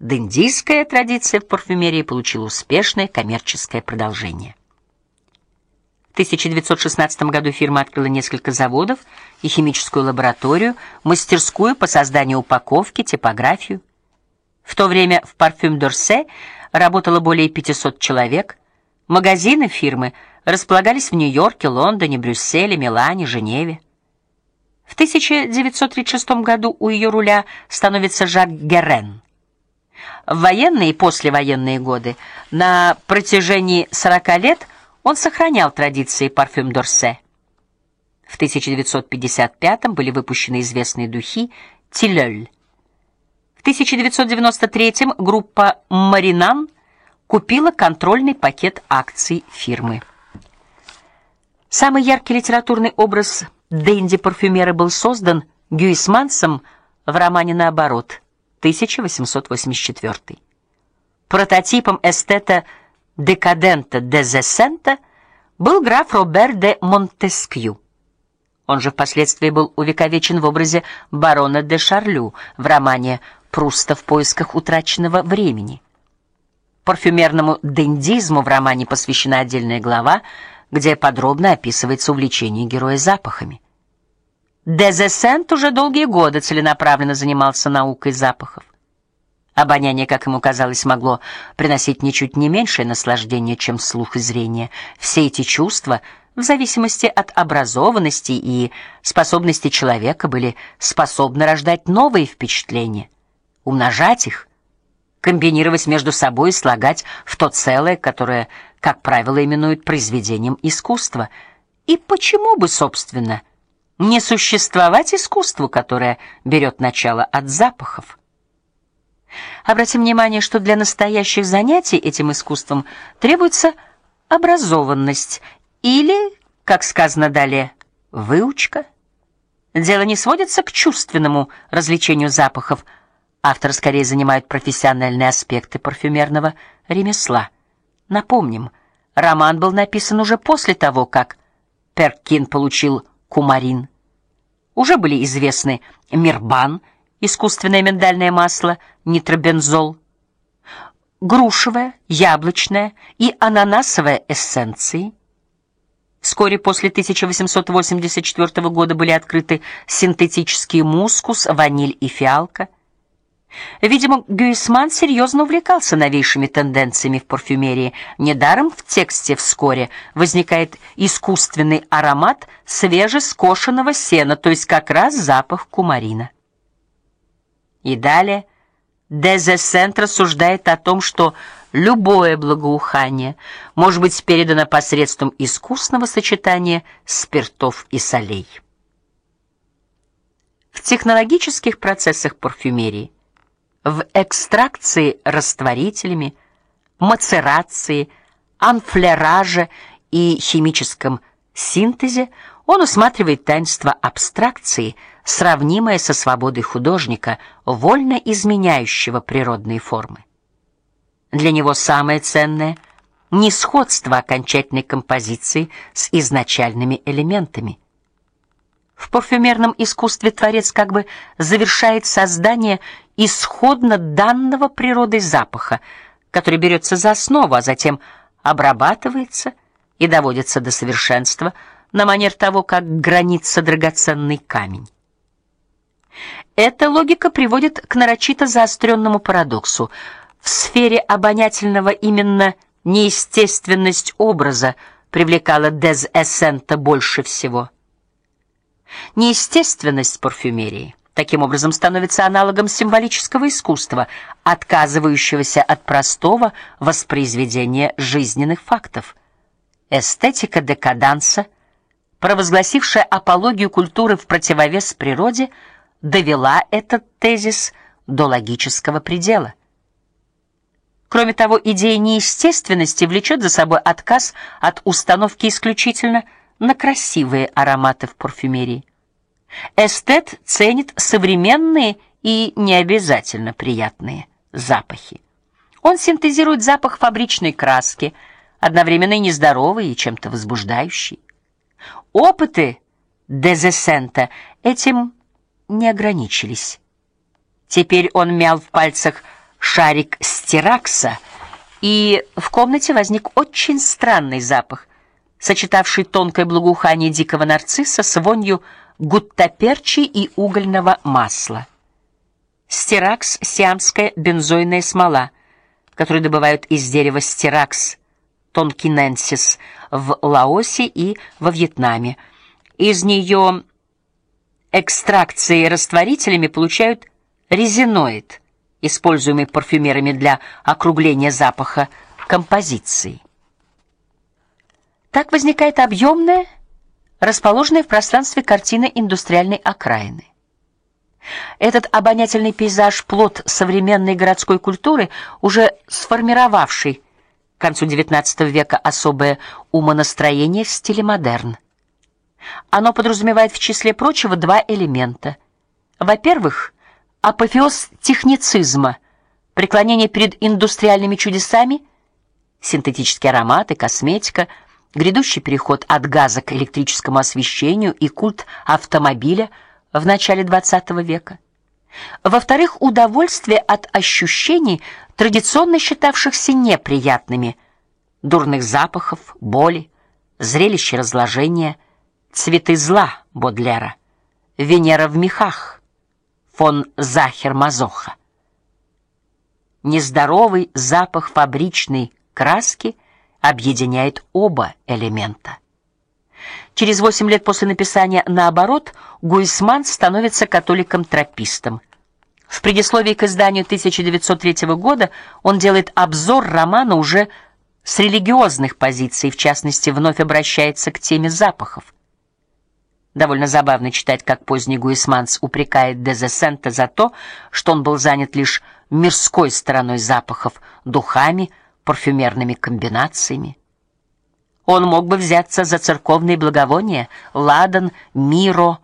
Дендийская традиция в парфюмерии получила успешное коммерческое продолжение. В 1916 году фирма открыла несколько заводов и химическую лабораторию, мастерскую по созданию упаковки, типографию. В то время в Parfum d'Orsay работало более 500 человек. Магазины фирмы располагались в Нью-Йорке, Лондоне, Брюсселе, Милане, Женеве. В 1936 году у ее руля становится Жак Герен. В военные и послевоенные годы на протяжении 40 лет он сохранял традиции парфюм d'Orsay. В 1955 были выпущены известные духи Тилёль. В 1993 группа Маринан купила контрольный пакет акций фирмы. Самый яркий литературный образ денди-парфюмера был создан Гюисмансом в романе Наоборот, 1884. Прототипом эстета декадента Дезесента был граф Робер де Монтескью. Он же впоследствии был увековечен в образе барона де Шарлю в романе Пруста в поисках утраченного времени. Парфюмерному дендизму в романе посвящена отдельная глава, где подробно описывается увлечение героя запахами. Дезесент уже долгие годы целенаправленно занимался наукой запахов. Обоняние, как ему казалось, могло приносить ничуть не меньшее наслаждение, чем слух и зрение. Все эти чувства, в зависимости от образованности и способности человека, были способны рождать новые впечатления, умножать их, комбинировать между собой и слагать в то целое, которое, как правило, именуют произведением искусства. И почему бы, собственно, не существовать искусству, которое берет начало от запахов? Обратим внимание, что для настоящих занятий этим искусством требуется образованность или, как сказано далее, выучка. Дело не сводится к чувственному развлечению запахов. Автор скорее занимает профессиональные аспекты парфюмерного ремесла. Напомним, роман был написан уже после того, как Перкин получил кумарин. Уже были известны Мирбан искусственное миндальное масло, нитробензол, грушевое, яблочное и ананасовое эссенции. Вскоре после 1884 года были открыты синтетические мускус, ваниль и фиалка. Видимо, Гюисман серьезно увлекался новейшими тенденциями в парфюмерии. Недаром в тексте вскоре возникает искусственный аромат свежескошенного сена, то есть как раз запах кумарина. И далее Дезесент рассуждает о том, что любое благоухание может быть передано посредством искусного сочетания спиртов и солей. В технологических процессах парфюмерии, в экстракции растворителями, мацерации, анфлераже и химическом синтезе он усматривает таинство абстракции – сравнимое со свободой художника, вольно изменяющего природные формы. Для него самое ценное не сходство окончательной композиции с изначальными элементами. В парфюмерном искусстве творец как бы завершает создание исходно данного природой запаха, который берется за основу, а затем обрабатывается и доводится до совершенства на манер того, как гранится драгоценный камень. Эта логика приводит к нарочито заостренному парадоксу. В сфере обонятельного именно неестественность образа привлекала Дез Эссента больше всего. Неестественность парфюмерии таким образом становится аналогом символического искусства, отказывающегося от простого воспроизведения жизненных фактов. Эстетика декаданса, провозгласившая апологию культуры в противовес природе, довела этот тезис до логического предела. Кроме того, идея неестественности влечет за собой отказ от установки исключительно на красивые ароматы в парфюмерии. Эстет ценит современные и не обязательно приятные запахи. Он синтезирует запах фабричной краски, одновременно и нездоровый, и чем-то возбуждающий. Опыты Дезесента этим не ограничились. Теперь он мял в пальцах шарик стиракса, и в комнате возник очень странный запах, сочетавший тонкое благоухание дикого нарцисса с вонью гуттаперчи и угольного масла. Стиракс сиамская бензойная смола, которую добывают из дерева стиракс тонкиненсис в Лаосе и во Вьетнаме. Из нее экстракции растворителями получают резиноид, используемый парфюмерами для округления запаха композиции. Так возникает объемная, расположенная в пространстве картина индустриальной окраины. Этот обонятельный пейзаж плод современной городской культуры, уже сформировавший к концу XIX века особое умонастроение в стиле модерн. Оно подразумевает в числе прочего два элемента. Во-первых, апофеоз техницизма, преклонение перед индустриальными чудесами, синтетические ароматы, косметика, грядущий переход от газа к электрическому освещению и культ автомобиля в начале XX века. Во-вторых, удовольствие от ощущений, традиционно считавшихся неприятными: дурных запахов, боли, зрелище разложения, цветы зла Бодлера, Венера в мехах, фон Захер-Мазоха. Нездоровый запах фабричной краски объединяет оба элемента. Через восемь лет после написания наоборот Гуисман становится католиком-тропистом. В предисловии к изданию 1903 года он делает обзор романа уже с религиозных позиций, в частности, вновь обращается к теме запахов. Довольно забавно читать, как поздний Гуисманс упрекает Дезесента за то, что он был занят лишь мирской стороной запахов, духами, парфюмерными комбинациями. Он мог бы взяться за церковные благовония, ладан, миро,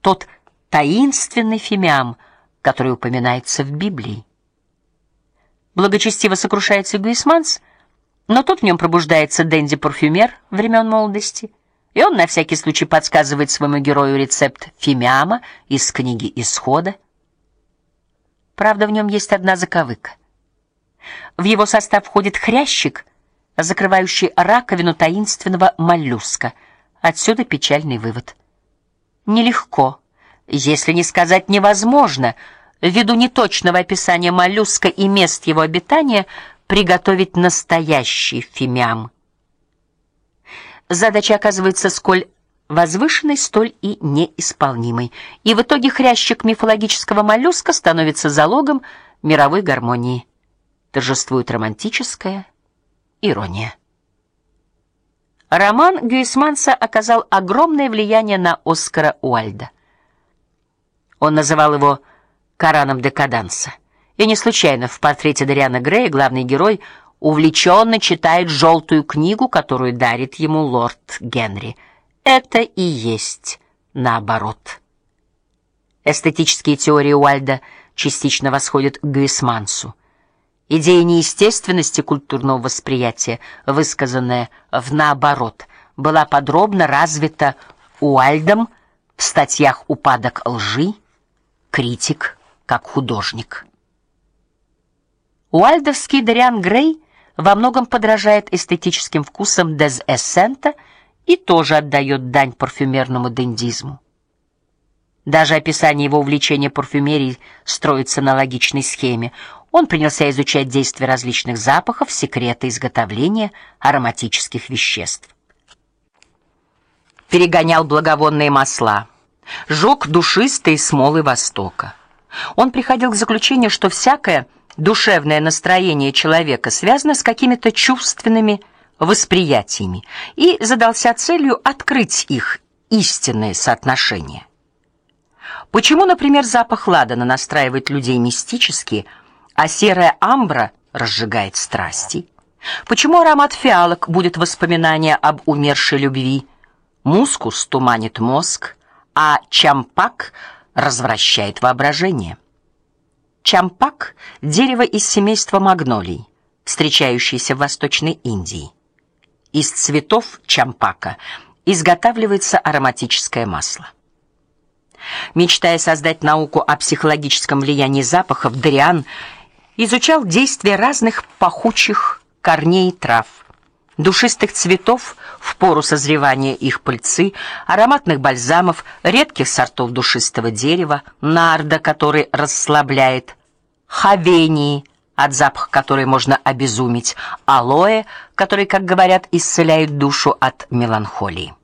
тот таинственный фимиам, который упоминается в Библии. Благочестиво сокрушается Гуисманс, но тут в нем пробуждается денди-парфюмер времен молодости, и он на всякий случай подсказывает своему герою рецепт фимиама из книги Исхода. Правда, в нем есть одна заковыка. В его состав входит хрящик, закрывающий раковину таинственного моллюска. Отсюда печальный вывод. Нелегко, если не сказать невозможно, ввиду неточного описания моллюска и мест его обитания, приготовить настоящий фимиам. Задача оказывается сколь возвышенной, столь и неисполнимой. И в итоге хрящик мифологического моллюска становится залогом мировой гармонии. Торжествует романтическое Ирония. Роман Гюйсманса оказал огромное влияние на Оскара Уальда. Он называл его Кораном декаданса. И не случайно в портрете Дариана Грея главный герой увлеченно читает желтую книгу, которую дарит ему лорд Генри. Это и есть наоборот. Эстетические теории Уальда частично восходят к Гюйсмансу. Идея неестественности культурного восприятия, высказанная в наоборот, была подробно развита Уальдом в статьях Упадок лжи, Критик как художник. Уальдовский Дариан Грей во многом подражает эстетическим вкусам Дез Эссента и тоже отдает дань парфюмерному дендизму. Даже описание его увлечения парфюмерией строится на логичной схеме. Он принялся изучать действия различных запахов, секреты изготовления ароматических веществ. Перегонял благовонные масла, жег душистые смолы Востока. Он приходил к заключению, что всякое душевное настроение человека связано с какими-то чувственными восприятиями, и задался целью открыть их истинное соотношение. Почему, например, запах ладана настраивает людей мистически, а серая амбра разжигает страсти? Почему аромат фиалок будет воспоминание об умершей любви? Мускус туманит мозг, а чампак развращает воображение. Чампак дерево из семейства магнолий, встречающееся в Восточной Индии. Из цветов чампака изготавливается ароматическое масло. Мечтая создать науку о психологическом влиянии запахов, Дриан изучал действие разных пахучих корней трав, душистых цветов в пору созревания их пыльцы, ароматных бальзамов, редких сортов душистого дерева, нарда, который расслабляет, хавении, от запаха которой можно обезуметь, алоэ, который, как говорят, исцеляет душу от меланхолии.